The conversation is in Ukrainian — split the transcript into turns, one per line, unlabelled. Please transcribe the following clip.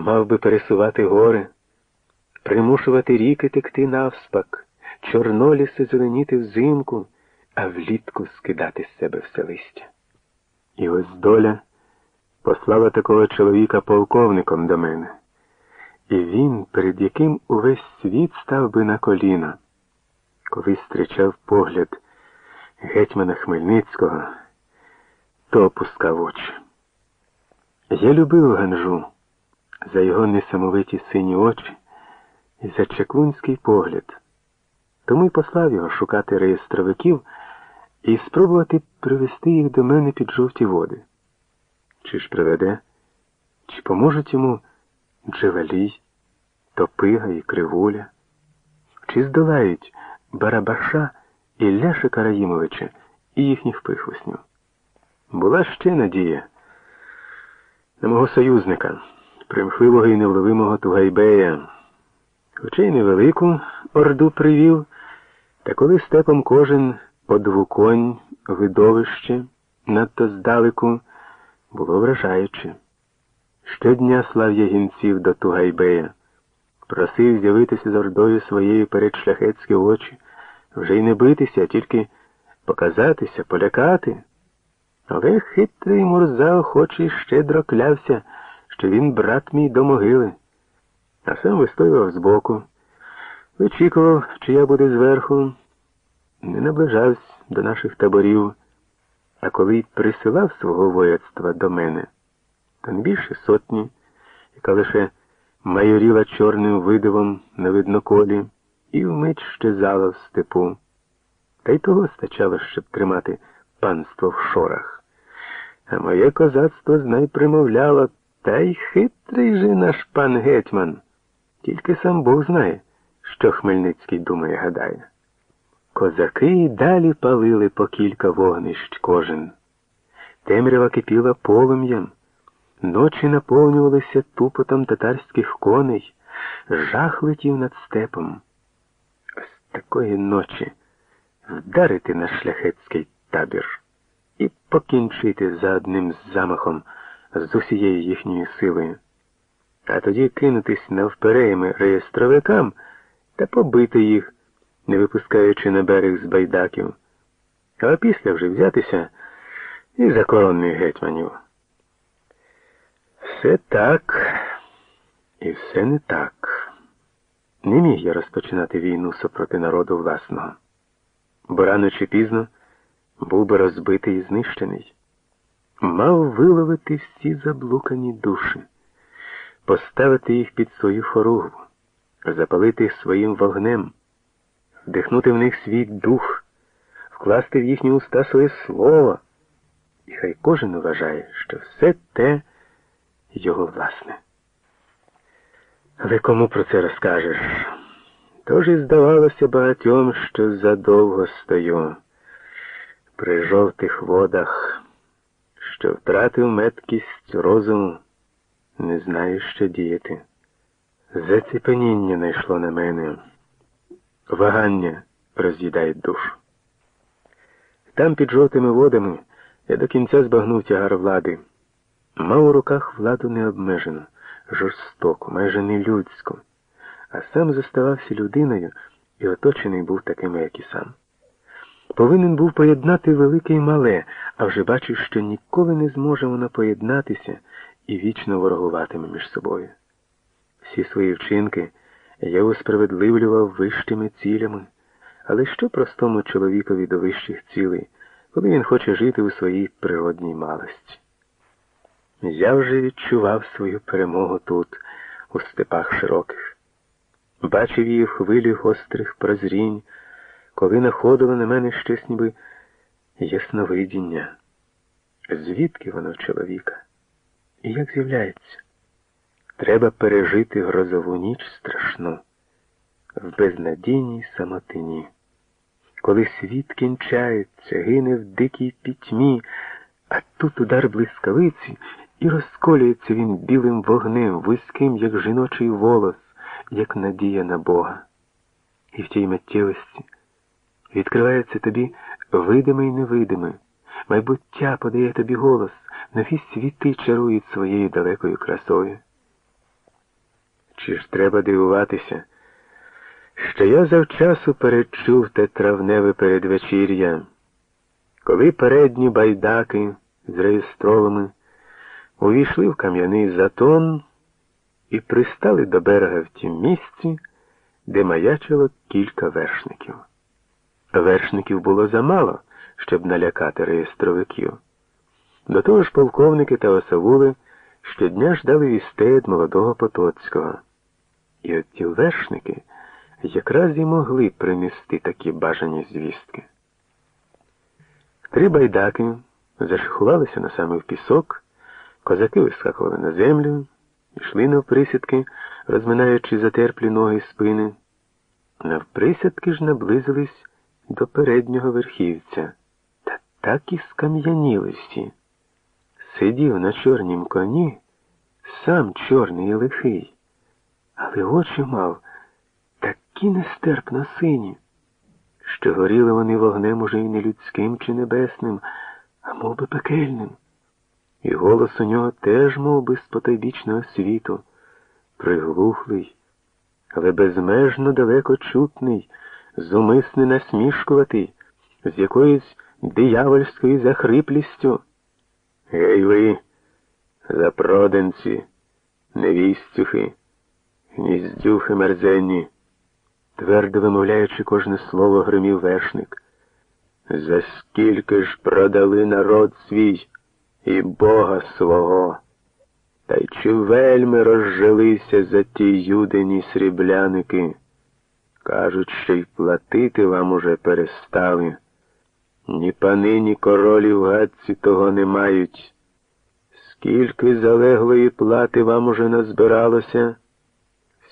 Мав би пересувати гори, примушувати ріки текти навспак, чорноліси зеленіти взимку, а влітку скидати з себе все листя. І ось доля послала такого чоловіка полковником до мене, і він, перед яким увесь світ став би на коліна, коли зустрічав погляд гетьмана Хмельницького, то опускав очі. Я любив Ганжу за його несамовиті сині очі і за чаклунський погляд. Тому й послав його шукати реєстровиків і спробувати привести їх до мене під жовті води. Чи ж приведе, чи поможуть йому Джевалій, Топига і Кривуля, чи здолають Барабаша і Ляша Караїмовича і їхніх прихвоснів. Була ще надія на мого союзника, примхливого і невловимого Тугайбея, хоча й невелику орду привів, та коли степом кожен одвуконь видовище надто здалеку було вражаюче. Щодня слав я гінців до Тугайбея, просив з'явитися з ордою своєю перед шляхетські очі, вже й не битися, а тільки показатися, полякати. Але хитрий Мурза охочий щедро клявся, що він брат мій до могили, а сам вистоював збоку, вичікував, чи я буду зверху, не наближався до наших таборів, а коли й присилав свого вояцтва до мене, не більше сотні, яка лише майоріла чорним видивом на видноколі і вмить щезала в степу. Та й того стачало, щоб тримати панство в шорах. А моє козацтво знай примовляло, та й хитрий же наш пан гетьман. Тільки сам Бог знає, що Хмельницький думає, гадає. Козаки й далі палили по кілька вогнищ кожен. Темрява кипіла полум'ям, ночі наповнювалися тупотом татарських коней, жах летів над степом. Ось такої ночі вдарити на шляхетський табір і покінчити за одним замахом з усією їхньою силою, а тоді кинутись навперейми реєстровикам та побити їх, не випускаючи на берег з байдаків, а після вже взятися і за коронних гетьманів. Все так і все не так. Не міг я розпочинати війну супроти народу власного, бо рано чи пізно був би розбитий і знищений, мав виловити всі заблукані душі, поставити їх під свою хоругву, запалити їх своїм вогнем, вдихнути в них свій дух, вкласти в їхні уста своє слово, і хай кожен вважає, що все те його власне. Але кому про це розкажеш? Тож і здавалося багатьом, що задовго стою при жовтих водах, що втратив меткість розуму, не знаю, що діяти. Заціпеніння найшло на мене, вагання роз'їдає душу. Там під жовтими водами я до кінця збагнув тягар влади. Мав у руках владу необмежену, жорстоку, майже нелюдську, а сам зоставався людиною і оточений був такими, як і сам. Повинен був поєднати велике і мале, а вже бачив, що ніколи не зможе воно поєднатися і вічно ворогуватиме між собою. Всі свої вчинки я усправедливлював вищими цілями, але що простому чоловікові до вищих цілей, коли він хоче жити у своїй природній малості? Я вже відчував свою перемогу тут, у степах широких, бачив її в хвилі гострих прозрінь коли находило на мене щось ніби ясновидіння. Звідки воно в чоловіка? І як з'являється? Треба пережити грозову ніч страшну в безнадійній самотині. Коли світ кінчається, гине в дикій пітьмі, а тут удар блискавиці, і розколюється він білим вогнем, вузьким, як жіночий волос, як надія на Бога. І в тій миттєвості Відкривається тобі видиме й невидиме, майбуття подає тобі голос, нові світи чарують своєю далекою красою. Чи ж треба дивуватися, що я завчасу передчув те травневе передвечір'я, коли передні байдаки з реєстровими увійшли в кам'яний затон і пристали до берега в тім місці, де маячило кілька вершників. Вершників було замало, щоб налякати реєстровиків. До того ж полковники та осавули щодня ждали вістей від молодого Потоцького. І от ті вершники якраз і могли принести такі бажані звістки. Три байдаки зашихувалися на самий пісок, козаки вискакували на землю, йшли навприсядки, розминаючи затерплі ноги й спини. Навприсядки ж наблизились до переднього верхівця, та так і скам'яніли всі. Сидів на чорнім коні, сам чорний і лихий, але очі мав такі нестерпно сині, що горіли вони вогнем уже й не людським чи небесним, а мов би пекельним. І голос у нього теж мов би, з потойбічного світу, приглухлий, але безмежно далеко чутний, зумисне насмішкуватий, з якоюсь диявольською захриплістю. Гей ви, запроданці, невістюхи, гніздюхи мерзенні, твердо вимовляючи кожне слово, гримів вершник. За скільки ж продали народ свій і Бога свого? Та й чи вельми розжилися за ті юдині срібляники? Кажуть, що й платити вам уже перестали. Ні пани, ні королі в гадці того не мають. Скільки залеглої плати вам уже назбиралося,